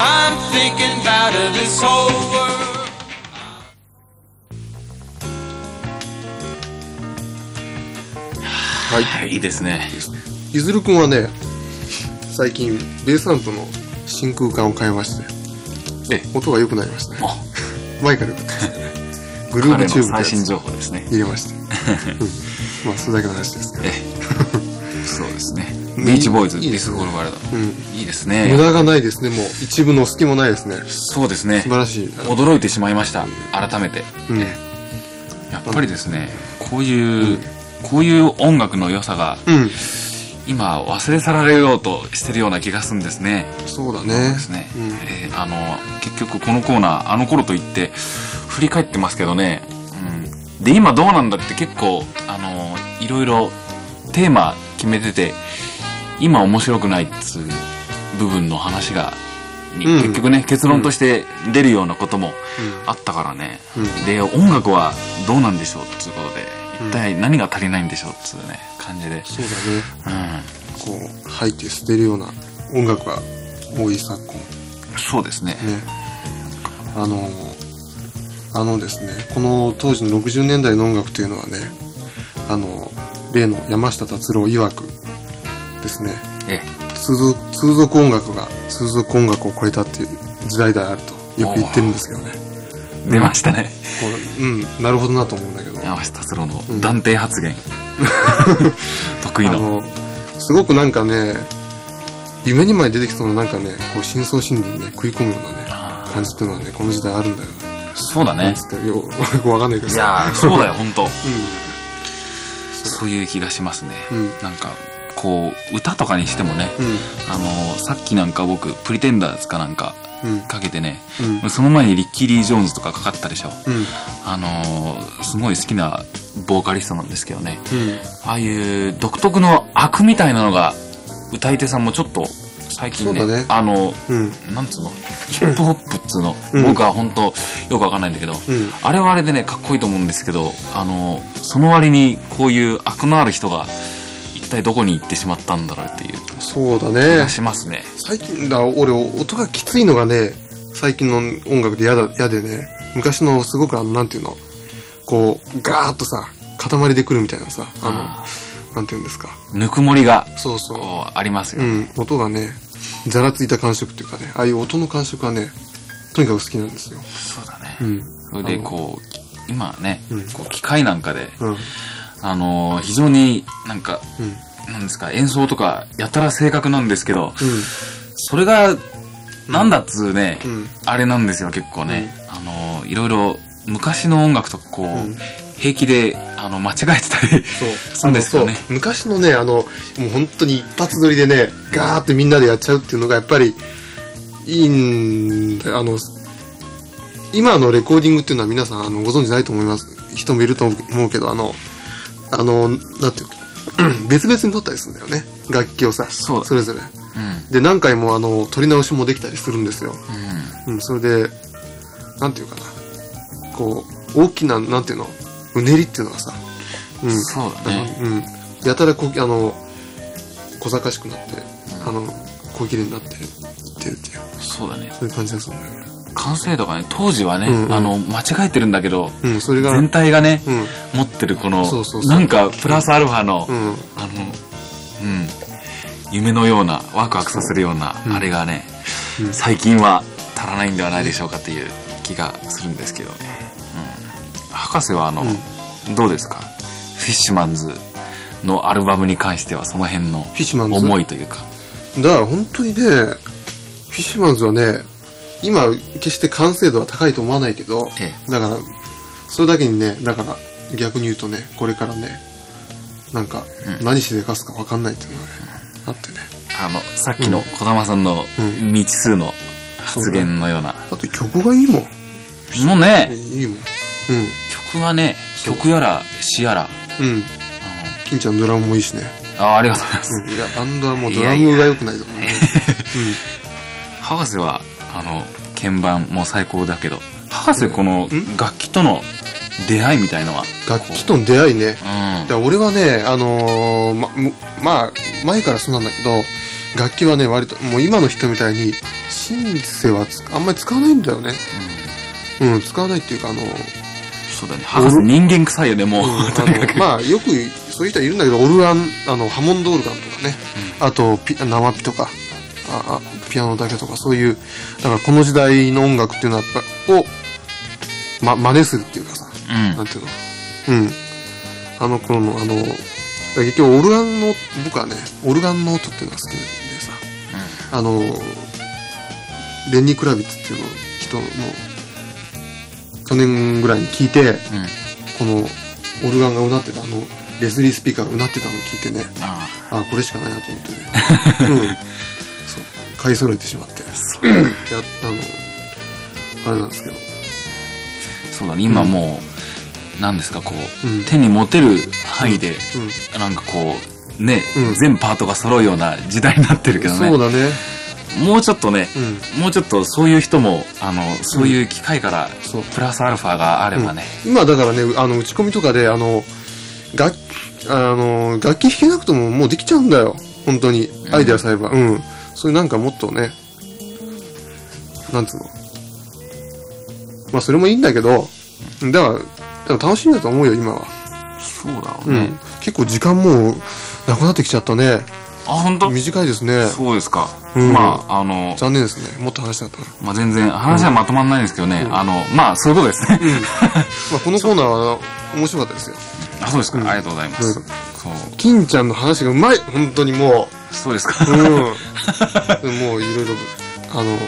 I'm thinking about this whole world. はい。はい、いいですね。ゆずるくんはね、最近、ベースアンプの真空管を変えまして、え、音が良くなりましたね。あ、前から良かったですね。グルー彼ブチューブ最新情報ですね。入れました。うん。まあ、それだけの話ですけど。えそうですね。ビーチボーイズ、いいですねゴールワールド。うん。いいです無ね。駄がないですね、もう。一部の隙もないですね。そうですね素。晴らしい。驚いてしまいました。改めて。うん。やっぱりですね、こういう、こういう音楽の良さが、うん。今忘れ去られようとしてるような気がするんですね。そうだね。ですね。うん。えーあの、結局このコーナー、あの頃と言って、振り返ってますけどね。うん。で、今どうなんだって結構、あの、いろいろテーマ決めてて、今面白くないっつう部分の話が、結局ね、結論として出るようなこともあったからね。うんで、音楽はどうなんでしょうっつうことで、一体何が足りないんでしょうっつうね、感じで。そうだね。うん。こう、吐いて捨てるような音楽が多い昨今。そうですね。ね。あの、あのですね、この当時の60年代の音楽というのはね、あの、例の山下達郎曰くですね、え通俗通俗音楽が通俗音楽を超えたっていう時代であるとよく言ってるんですけどね。え、出ましたね。これうん、なるほどなと思うんだけど。山下達郎のうん断定発言。得意の。あの、すごくなんかね、夢にまで出てきそうななんかね、こう深層心理にね、食い込むようなね、あ感じっていうのはね、この時代あるんだよね。ーそうだねよ、よくわかんないけどいやー、そうだよ、本当 うそういう気がしますね。うんなんか、こう、歌とかにしてもね、ん。うん。あの、さっきなんか僕、プリテンダーズかなんかうん。かけてね、うん。その前にリッキー・リー・ジョーンズとかかかったでしょ。うん。あのーすごい好きなボーカリストなんですけどね。うん。ああいう独特の悪みたいなのが、歌い手さんもちょっと最近ね、ねあの、うん。なんつうの？ヒップホップっつうの、うん僕は本当よくわかんないんだけど、うん。あれはあれでね、かっこいいと思うんですけど、あの、その割にこういう悪のある人が一体どこに行ってしまったんだろうっていうそうだ気ねが。しますね。最近だ、俺、音がきついのがね、最近の音楽で嫌だ、嫌でね、昔のすごくあの、なんていうの、こう、ガーッとさ、塊でくるみたいなさ、あの、あなんていうんですか？ぬくもりが、そうそう。ありますよ。うん、音がね、ざらついた感触っていうかね、ああいう音の感触がね、とにかく好きなんですよ。そうだね。うん。それでこう、今ね、うんこう機械なんかで、うん。あのー非常になんか、うん。なんですか、演奏とかやたら正確なんですけど、うん。それが、なんだっつうね、うん。あれなんですよ、結構ね。あのーいろいろ、昔の音楽とかこう、うん平気で、あの、間違えてたり、そう。ですよね昔のね、あの、もう本当に一発撮りでね、ガーってみんなでやっちゃうっていうのがやっぱり、いいん。あの、今のレコーディングっていうのは皆さんあのご存知ないと思います。人もいると思うけど、あの、あの、なんていうの 別々に撮ったりするんだよね。楽器をさ、それぞれ。うん。で、何回もあの、撮り直しもできたりするんですよ。ううん、それで、なんていうかな。こう、大きな、なんていうの、うねりっていうのはさ、うん。ん。そうだね。うん。やたらこう、あの、小賢しくなって、あの、小切れになっていってるっていう、そうだね。そういう感じがするんだよね。完成度がね、当時はね、うんうんあの、間違えてるんだけど、うん、それが、全体がね、うん、持ってるこの、そうそうなんか、プラスアルファの、うん、あの、うん、夢のような、ワクワクさせるような、うんあれがね、うん最近は足らないんではないでしょうかっていう気がするんですけどね。はあの、どうですか？フィッシュマンズのアルバムに関してはその辺の。思いというか。だから本当にね、フィッシュマンズはね、今、決して完成度は高いと思わないけど、えだから、それだけにね、だから、逆に言うとね、これからね、なんか、うん何してかすか分かんないっていうのがね、あってね。あの、さっきの児玉さんのうん未知数の発言のような。だって曲がいいもん。もうね、いいもん。曲はね、曲やら詩やら、うん。うん。金ちゃんドラムもいいしね。ああありがとうございます。うん。いや、バンドはもうドラムが良くないと思うね。博士は、あの、鍵盤も最高だけど、博士このん楽器との出会いみたいのは、うん。楽器との出会いね。うん俺はね、あのーま、むまあ、前からそうなんだけど、楽器はね、割と、もう今の人みたいに、シンセはつあんまり使わないんだよね。うん、使わないっていうか、あの、そうだね。博士人間臭いよね、もう。あ とにかく。のまあ、よく、そういう人はいるんだけど、オルガン、あの、ハモンドオルガンとかね、あとピ、生ピとか、ああピアノだけとか、そういう、だからこの時代の音楽っていうのは、やっぱ、を、ま、真似するっていうかさ、うん。なんていうの。うん。あの頃の、あの、結局オルガンの、僕はね、オルガンの音っていうのが好きでさ、あの、レンニー・クラビッツっていうの人の、去年ぐらいに聞いて、うん。うん。このオルガンがうなってた、あの、レスリースピーカーがうなってたのを聞いてね、ああこれしかないなと思ってね。うん。そう。買い揃えてしまって。や、あの、あれなんですけど。あそうだね。今もう、なんですか、こう、うん手に持てる範囲で、うん。なんかこう、ね、うん全パートが揃うような時代になってるけどね。そうだね。もうちょっとね、うん。もうちょっとそういう人も、あの、そういう機会から、そうプラスアルファがあればね。今だからね、あの、打ち込みとかで、あの、楽、あの、楽器弾けなくてももうできちゃうんだよ。本当に。アイデアさえば。うん。そういうなんかもっとね、なんつうの。まあそれもいいんだけど、だから、楽しいんだと思うよ、今は。そうだろうね。うん。結構時間もうなくなってきちゃったね。あ、本当？短いですね。そうですか。うんまあ、あの、残念ですね。もっと話したかったな。まあ、全然話はまとまんないんですけどね、あの、まあ、そういうことですね。まあこのコーナーは面白かったですよ。あ、そうですか、うんありがとうございます。うんそう、金ちゃんの話がうまい本当にもそうですか。う。うん。もういろいろ、あの、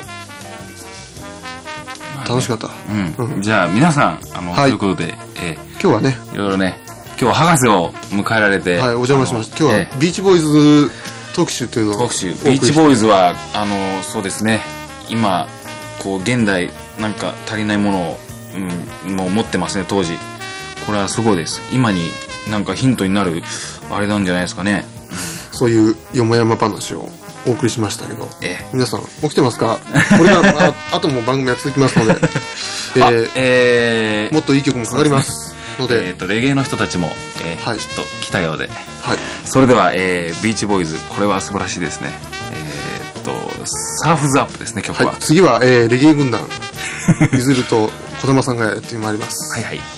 楽しかった。うん。じゃあ、皆さん、あの、はいということで、え今日はね、ーいろいろね、今日は博士を迎えられて、はい、お邪魔しました。今日はビーチボーイズ特集というのを。ー特集、ビーチボーイズは、あの、そうですね、今、こう、現代、なんか足りないものを、うん、もう持ってますね、当時。これはすごいです。今になんかヒントになる、あれなんじゃないですかね。ズそういうよもやま話をお送りしましたけど。え皆さん、起きてますか？これが、あ あとも番組は続きますので、えー、えー、もっといい曲もかかりますので、えー、と、レゲエの人たちも、えーはいちょっと来たようで。はい。それでは、えー、ビーチボーイズ、これは素晴らしいですね。えー、っと、サーフズアップですね、曲は。はい、次は、えー、レゲエ軍団、ゆずると小玉さんがやってまいります。はいはい